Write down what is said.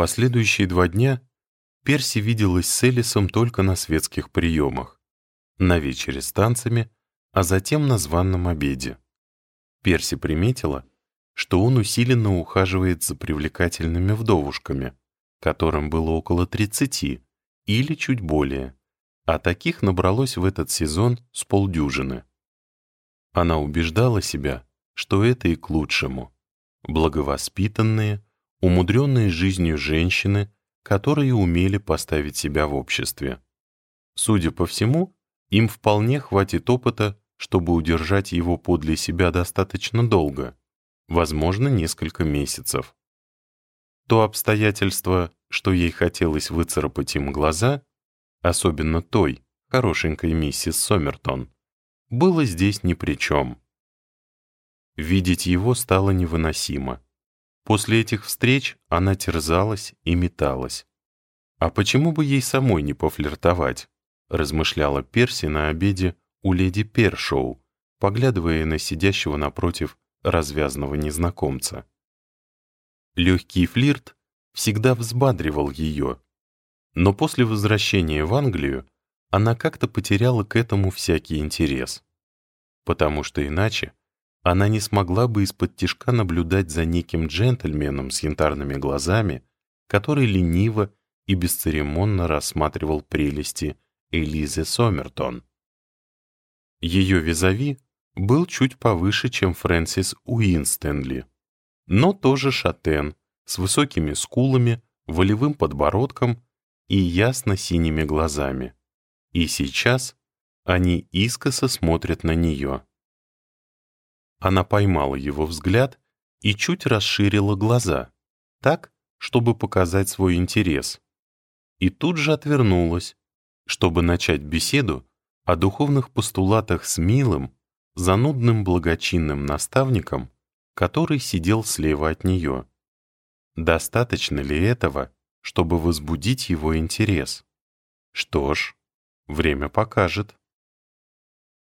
последующие два дня Перси виделась с Элисом только на светских приемах, на вечере с танцами, а затем на званном обеде. Перси приметила, что он усиленно ухаживает за привлекательными вдовушками, которым было около 30 или чуть более, а таких набралось в этот сезон с полдюжины. Она убеждала себя, что это и к лучшему. Благовоспитанные, умудренные жизнью женщины, которые умели поставить себя в обществе. Судя по всему, им вполне хватит опыта, чтобы удержать его подле себя достаточно долго, возможно, несколько месяцев. То обстоятельство, что ей хотелось выцарапать им глаза, особенно той, хорошенькой миссис Сомертон, было здесь ни при чем. Видеть его стало невыносимо. После этих встреч она терзалась и металась. «А почему бы ей самой не пофлиртовать?» размышляла Перси на обеде у леди Першоу, поглядывая на сидящего напротив развязного незнакомца. Легкий флирт всегда взбадривал ее, но после возвращения в Англию она как-то потеряла к этому всякий интерес, потому что иначе она не смогла бы из-под тишка наблюдать за неким джентльменом с янтарными глазами, который лениво и бесцеремонно рассматривал прелести Элизы Сомертон. Ее визави был чуть повыше, чем Фрэнсис Уинстенли, но тоже шатен, с высокими скулами, волевым подбородком и ясно-синими глазами. И сейчас они искоса смотрят на нее. Она поймала его взгляд и чуть расширила глаза, так, чтобы показать свой интерес. И тут же отвернулась, чтобы начать беседу о духовных постулатах с милым, занудным благочинным наставником, который сидел слева от нее. Достаточно ли этого, чтобы возбудить его интерес? Что ж, время покажет.